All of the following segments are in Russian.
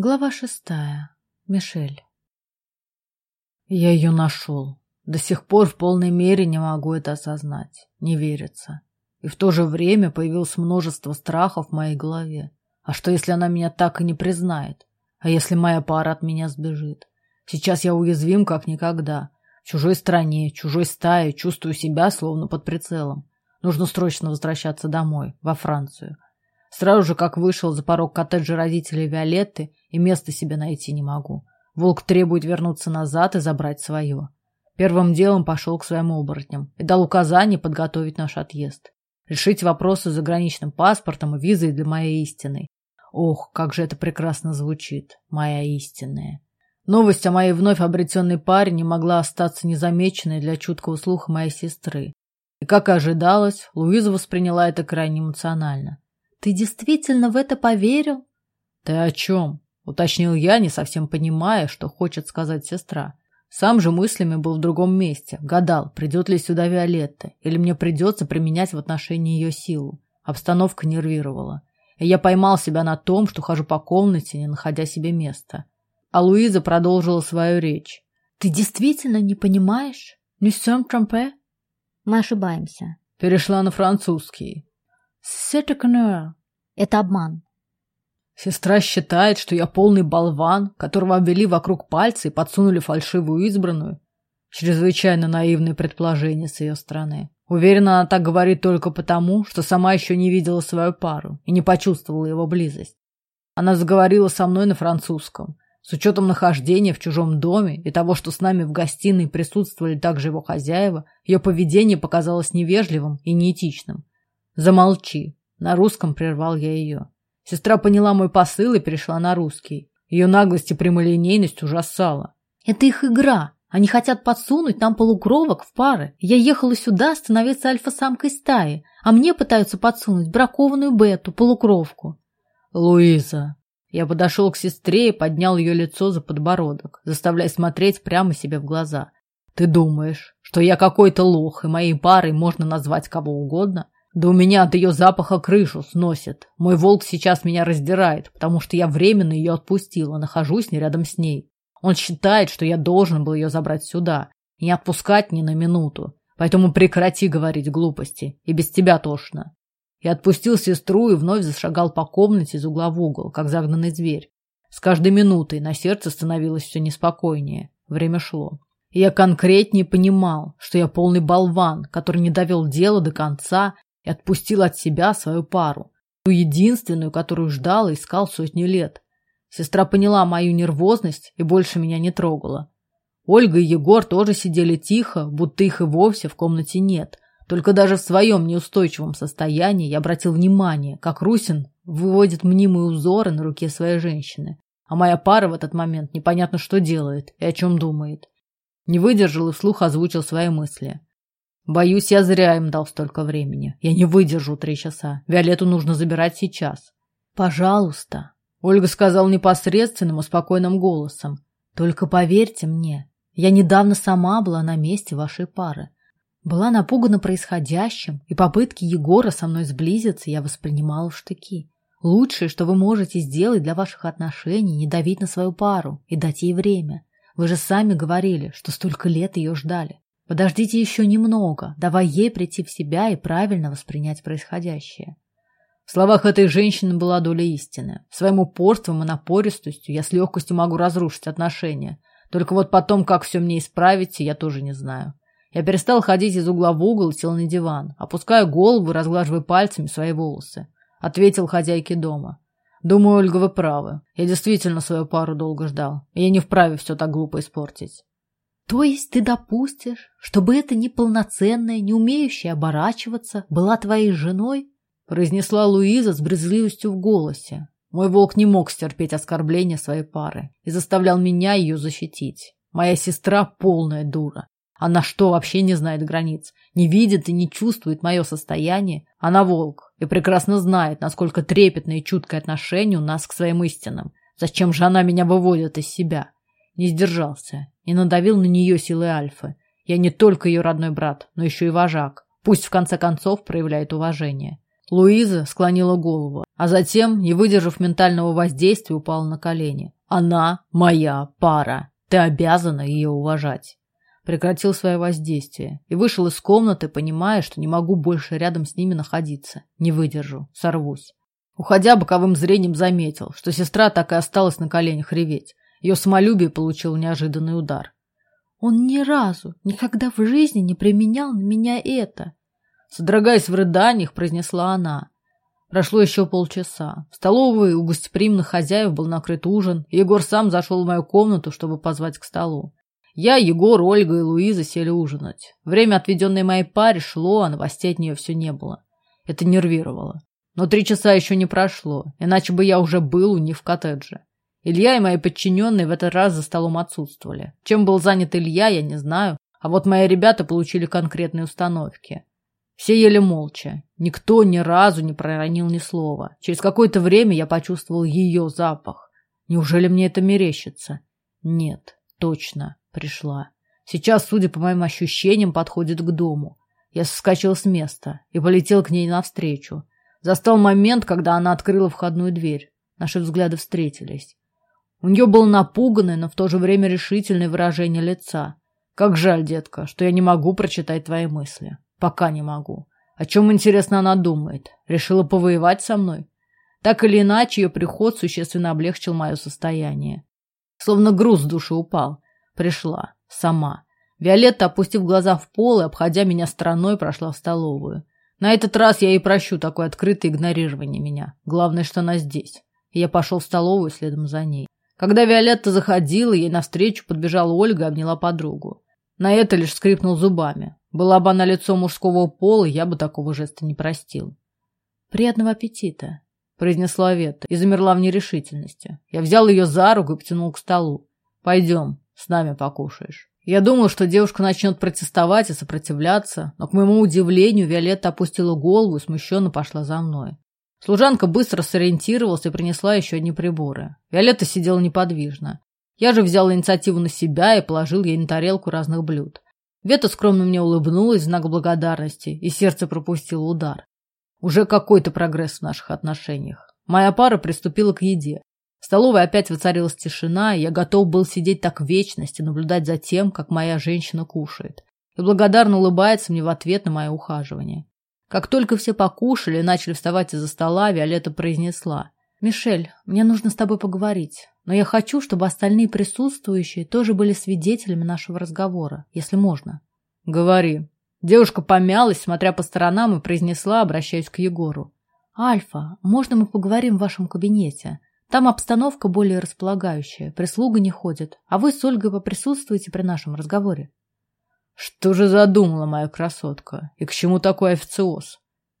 Глава шестая. Мишель. Я ее нашел. До сих пор в полной мере не могу это осознать. Не верится. И в то же время появилось множество страхов в моей голове. А что, если она меня так и не признает? А если моя пара от меня сбежит? Сейчас я уязвим, как никогда. В чужой стране, чужой стае чувствую себя словно под прицелом. Нужно срочно возвращаться домой, во Францию. Сразу же, как вышел за порог коттеджа родителей Виолетты, и места себе найти не могу. Волк требует вернуться назад и забрать свое. Первым делом пошел к своим оборотням и дал указание подготовить наш отъезд. Решить вопросы с заграничным паспортом и визой для моей истины. Ох, как же это прекрасно звучит, моя истинная. Новость о моей вновь обретенной паре не могла остаться незамеченной для чуткого слуха моей сестры. И, как и ожидалось, Луиза восприняла это крайне эмоционально. Ты действительно в это поверил? Ты о чем? Уточнил я, не совсем понимая, что хочет сказать сестра. Сам же мыслями был в другом месте. Гадал, придет ли сюда Виолетта, или мне придется применять в отношении ее силу. Обстановка нервировала. И я поймал себя на том, что хожу по комнате, не находя себе места. А Луиза продолжила свою речь. «Ты действительно не понимаешь? Не сам трампе?» «Мы ошибаемся». Перешла на французский. Сетекнуэ. Это обман. Сестра считает, что я полный болван, которого обвели вокруг пальца и подсунули фальшивую избранную. Чрезвычайно наивное предположение с ее стороны. Уверена, она так говорит только потому, что сама еще не видела свою пару и не почувствовала его близость. Она заговорила со мной на французском. С учетом нахождения в чужом доме и того, что с нами в гостиной присутствовали также его хозяева, ее поведение показалось невежливым и неэтичным. Замолчи. На русском прервал я ее. Сестра поняла мой посыл и перешла на русский. Ее наглость и прямолинейность ужасала. Это их игра. Они хотят подсунуть нам полукровок в пары. Я ехала сюда становиться альфа-самкой стаи, а мне пытаются подсунуть бракованную бету, полукровку. Луиза. Я подошел к сестре и поднял ее лицо за подбородок, заставляя смотреть прямо себе в глаза. Ты думаешь, что я какой-то лох, и моей парой можно назвать кого угодно? Да у меня от ее запаха крышу сносит. Мой волк сейчас меня раздирает, потому что я временно ее отпустила, нахожусь не рядом с ней. Он считает, что я должен был ее забрать сюда и не отпускать ни на минуту. Поэтому прекрати говорить глупости, и без тебя тошно. Я отпустил сестру и вновь зашагал по комнате из угла в угол, как загнанный зверь. С каждой минутой на сердце становилось все неспокойнее. Время шло. И я конкретнее понимал, что я полный болван, который не довел дело до конца и отпустил от себя свою пару, ту единственную, которую ждал и искал сотни лет. Сестра поняла мою нервозность и больше меня не трогала. Ольга и Егор тоже сидели тихо, будто их и вовсе в комнате нет. Только даже в своем неустойчивом состоянии я обратил внимание, как Русин выводит мнимые узоры на руке своей женщины. А моя пара в этот момент непонятно что делает и о чем думает. Не выдержал и вслух озвучил свои мысли. Боюсь, я зря им дал столько времени. Я не выдержу три часа. Виолетту нужно забирать сейчас. Пожалуйста. Ольга сказал непосредственным и спокойным голосом. Только поверьте мне, я недавно сама была на месте вашей пары. Была напугана происходящим, и попытки Егора со мной сблизиться я воспринимала в штыки. Лучшее, что вы можете сделать для ваших отношений, не давить на свою пару и дать ей время. Вы же сами говорили, что столько лет ее ждали. Подождите еще немного, давай ей прийти в себя и правильно воспринять происходящее. В словах этой женщины была доля истины. Своим упорством и напористостью я с легкостью могу разрушить отношения. Только вот потом, как все мне исправить, я тоже не знаю. Я перестал ходить из угла в угол и сел на диван, опуская голову и разглаживая пальцами свои волосы. Ответил хозяйке дома. Думаю, Ольга, вы правы. Я действительно свою пару долго ждал. И я не вправе все так глупо испортить. То есть ты допустишь, чтобы эта неполноценная, не умеющая оборачиваться, была твоей женой? Произнесла Луиза с брезгливостью в голосе. Мой волк не мог стерпеть оскорбления своей пары и заставлял меня ее защитить. Моя сестра полная дура. Она что, вообще не знает границ? Не видит и не чувствует мое состояние? Она волк и прекрасно знает, насколько трепетное и чуткое отношение у нас к своим истинам. Зачем же она меня выводит из себя? Не сдержался и надавил на нее силой альфы. Я не только ее родной брат, но еще и вожак. Пусть в конце концов проявляет уважение. Луиза склонила голову, а затем, не выдержав ментального воздействия, упала на колени. Она моя пара. Ты обязана ее уважать. Прекратил свое воздействие и вышел из комнаты, понимая, что не могу больше рядом с ними находиться. Не выдержу, сорвусь. Уходя боковым зрением заметил, что сестра так и осталась на коленях реветь. Ее самолюбие получило неожиданный удар. Он ни разу, никогда в жизни не применял на меня это. Содрогаясь в рыданиях, произнесла она. Прошло еще полчаса. В столовой у гостеприимных хозяев был накрыт ужин, и Егор сам зашел в мою комнату, чтобы позвать к столу. Я, Егор, Ольга и Луиза сели ужинать. Время, отведенное моей паре, шло, а новостей от нее все не было. Это нервировало. Но три часа еще не прошло, иначе бы я уже был у них в коттедже. Илья и мои подчиненные в этот раз за столом отсутствовали. Чем был занят Илья, я не знаю, а вот мои ребята получили конкретные установки. Все ели молча. Никто ни разу не проронил ни слова. Через какое-то время я почувствовал ее запах. Неужели мне это мерещится? Нет, точно, пришла. Сейчас, судя по моим ощущениям, подходит к дому. Я соскочил с места и полетел к ней навстречу. Застал момент, когда она открыла входную дверь. Наши взгляды встретились. У нее было напуганное, но в то же время решительное выражение лица. Как жаль, детка, что я не могу прочитать твои мысли. Пока не могу. О чем, интересно, она думает? Решила повоевать со мной? Так или иначе, ее приход существенно облегчил мое состояние. Словно груз с души упал. Пришла. Сама. Виолетта, опустив глаза в пол и обходя меня стороной, прошла в столовую. На этот раз я ей прощу такое открытое игнорирование меня. Главное, что она здесь. И я пошел в столовую следом за ней. Когда Виолетта заходила, ей навстречу подбежала Ольга и обняла подругу. На это лишь скрипнул зубами. Была бы она лицо мужского пола, я бы такого жеста не простил. «Приятного аппетита», — произнесла Вета и замерла в нерешительности. Я взял ее за руку и потянул к столу. «Пойдем, с нами покушаешь». Я думал, что девушка начнет протестовать и сопротивляться, но, к моему удивлению, Виолетта опустила голову и смущенно пошла за мной. Служанка быстро сориентировалась и принесла еще одни приборы. Виолетта сидела неподвижно. Я же взял инициативу на себя и положил ей на тарелку разных блюд. Вета скромно мне улыбнулась в знак благодарности, и сердце пропустило удар. Уже какой-то прогресс в наших отношениях. Моя пара приступила к еде. В столовой опять воцарилась тишина, и я готов был сидеть так в вечности, наблюдать за тем, как моя женщина кушает. И благодарно улыбается мне в ответ на мое ухаживание. Как только все покушали и начали вставать из-за стола, Виолетта произнесла. «Мишель, мне нужно с тобой поговорить, но я хочу, чтобы остальные присутствующие тоже были свидетелями нашего разговора, если можно». «Говори». Девушка помялась, смотря по сторонам, и произнесла, обращаясь к Егору. «Альфа, можно мы поговорим в вашем кабинете? Там обстановка более располагающая, прислуга не ходит, а вы с Ольгой поприсутствуете при нашем разговоре». Что же задумала моя красотка? И к чему такой официоз?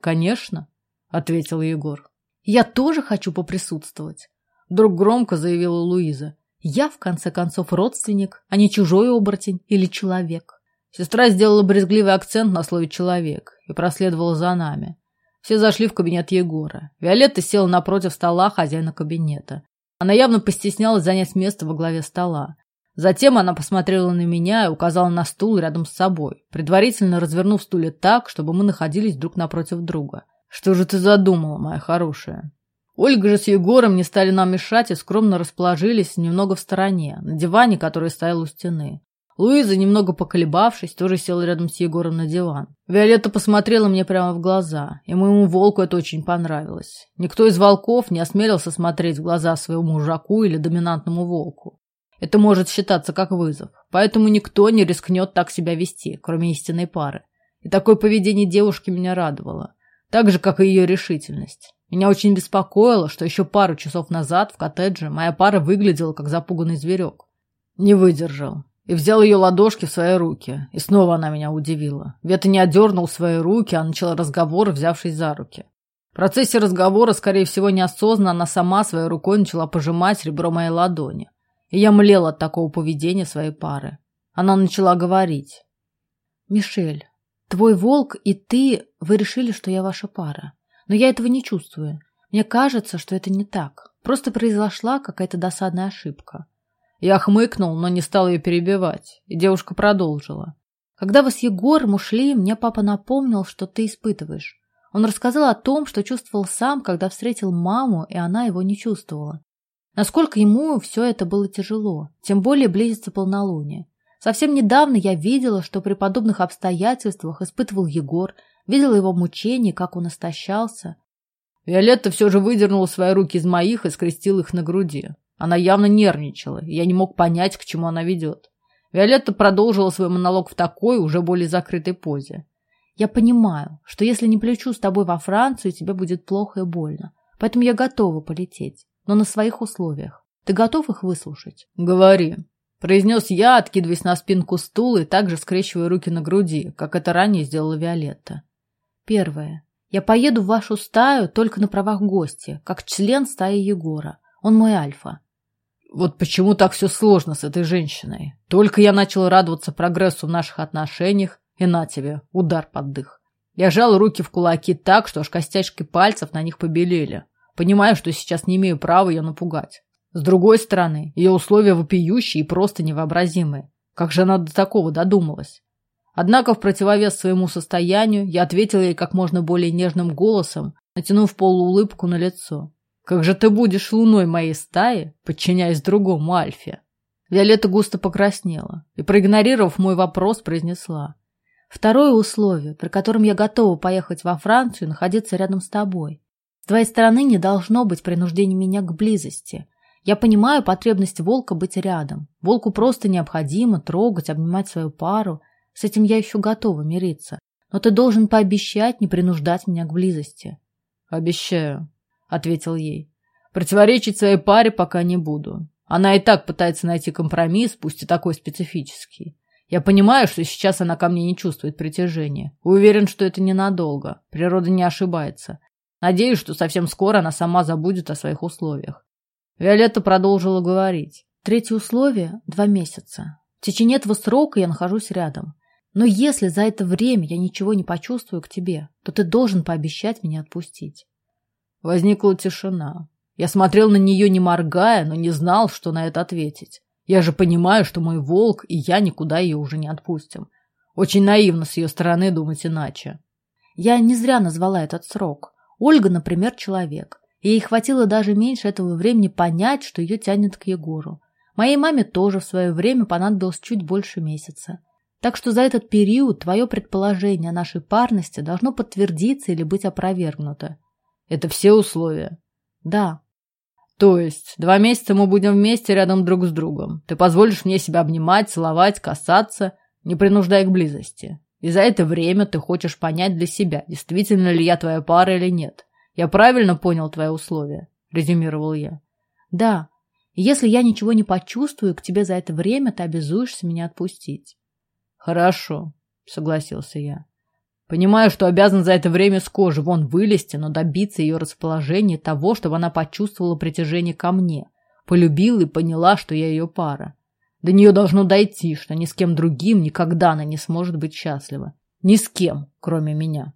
Конечно, ответил Егор. Я тоже хочу поприсутствовать. Вдруг громко заявила Луиза. Я, в конце концов, родственник, а не чужой оборотень или человек. Сестра сделала брезгливый акцент на слове «человек» и проследовала за нами. Все зашли в кабинет Егора. Виолетта села напротив стола хозяина кабинета. Она явно постеснялась занять место во главе стола. Затем она посмотрела на меня и указала на стул рядом с собой, предварительно развернув стулья так, чтобы мы находились друг напротив друга. «Что же ты задумала, моя хорошая?» Ольга же с Егором не стали нам мешать и скромно расположились немного в стороне, на диване, который стоял у стены. Луиза, немного поколебавшись, тоже села рядом с Егором на диван. Виолетта посмотрела мне прямо в глаза, и моему волку это очень понравилось. Никто из волков не осмелился смотреть в глаза своему мужаку или доминантному волку. Это может считаться как вызов, поэтому никто не рискнет так себя вести, кроме истинной пары. И такое поведение девушки меня радовало, так же, как и ее решительность. Меня очень беспокоило, что еще пару часов назад в коттедже моя пара выглядела как запуганный зверек. Не выдержал и взял ее ладошки в свои руки, и снова она меня удивила. Вета не отдернул свои руки, а начала разговор, взявшись за руки. В процессе разговора, скорее всего, неосознанно она сама своей рукой начала пожимать ребро моей ладони. Я млел от такого поведения своей пары. Она начала говорить. «Мишель, твой волк и ты, вы решили, что я ваша пара. Но я этого не чувствую. Мне кажется, что это не так. Просто произошла какая-то досадная ошибка». Я хмыкнул, но не стал ее перебивать, и девушка продолжила. «Когда вы с Егором ушли, мне папа напомнил, что ты испытываешь. Он рассказал о том, что чувствовал сам, когда встретил маму, и она его не чувствовала. Насколько ему все это было тяжело, тем более близится полнолуние. Совсем недавно я видела, что при подобных обстоятельствах испытывал Егор, видела его мучения, как он истощался. Виолетта все же выдернула свои руки из моих и скрестила их на груди. Она явно нервничала, и я не мог понять, к чему она ведет. Виолетта продолжила свой монолог в такой, уже более закрытой позе. Я понимаю, что если не полечу с тобой во Францию, тебе будет плохо и больно. Поэтому я готова полететь, но на своих условиях. Ты готов их выслушать? Говори. Произнес я, откидываясь на спинку стула и также скрещивая руки на груди, как это ранее сделала Виолетта. Первое. Я поеду в вашу стаю только на правах гостя, как член стаи Егора. Он мой альфа. Вот почему так все сложно с этой женщиной. Только я начал радоваться прогрессу в наших отношениях, и на тебе, удар под дых. Я жал руки в кулаки так, что аж костяшки пальцев на них побелели. Понимаю, что сейчас не имею права ее напугать. С другой стороны, ее условия вопиющие и просто невообразимые. Как же она до такого додумалась? Однако в противовес своему состоянию я ответил ей как можно более нежным голосом, натянув полуулыбку на лицо. «Как же ты будешь луной моей стаи, подчиняясь другому Альфе?» Виолетта густо покраснела и, проигнорировав мой вопрос, произнесла. Второе условие, при котором я готова поехать во Францию и находиться рядом с тобой. Твоей стороны не должно быть принуждения меня к близости. Я понимаю потребность волка быть рядом. Волку просто необходимо трогать, обнимать свою пару. С этим я еще готова мириться. Но ты должен пообещать не принуждать меня к близости. Обещаю, ответил ей. Противоречить своей паре пока не буду. Она и так пытается найти компромисс, пусть и такой специфический. Я понимаю, что сейчас она ко мне не чувствует притяжения. Уверен, что это ненадолго. Природа не ошибается. Надеюсь, что совсем скоро она сама забудет о своих условиях. Виолетта продолжила говорить. Третье условие – два месяца. В течение этого срока я нахожусь рядом. Но если за это время я ничего не почувствую к тебе, то ты должен пообещать меня отпустить. Возникла тишина. Я смотрел на нее не моргая, но не знал, что на это ответить. Я же понимаю, что мой волк и я никуда ее уже не отпустим. Очень наивно с ее стороны думать иначе. Я не зря назвала этот срок. Ольга, например, человек. Ей хватило даже меньше этого времени понять, что ее тянет к Егору. Моей маме тоже в свое время понадобилось чуть больше месяца. Так что за этот период твое предположение о нашей парности должно подтвердиться или быть опровергнуто. Это все условия? Да. То есть два месяца мы будем вместе рядом друг с другом. Ты позволишь мне себя обнимать, целовать, касаться, не принуждая к близости. И за это время ты хочешь понять для себя, действительно ли я твоя пара или нет. Я правильно понял твои условия? Резюмировал я. Да. Если я ничего не почувствую к тебе за это время, ты обязуешься меня отпустить. Хорошо, согласился я. Понимаю, что обязан за это время с кожи вон вылезти, но добиться ее расположения того, чтобы она почувствовала притяжение ко мне, полюбила и поняла, что я ее пара. До нее должно дойти, что ни с кем другим никогда она не сможет быть счастлива. Ни с кем, кроме меня.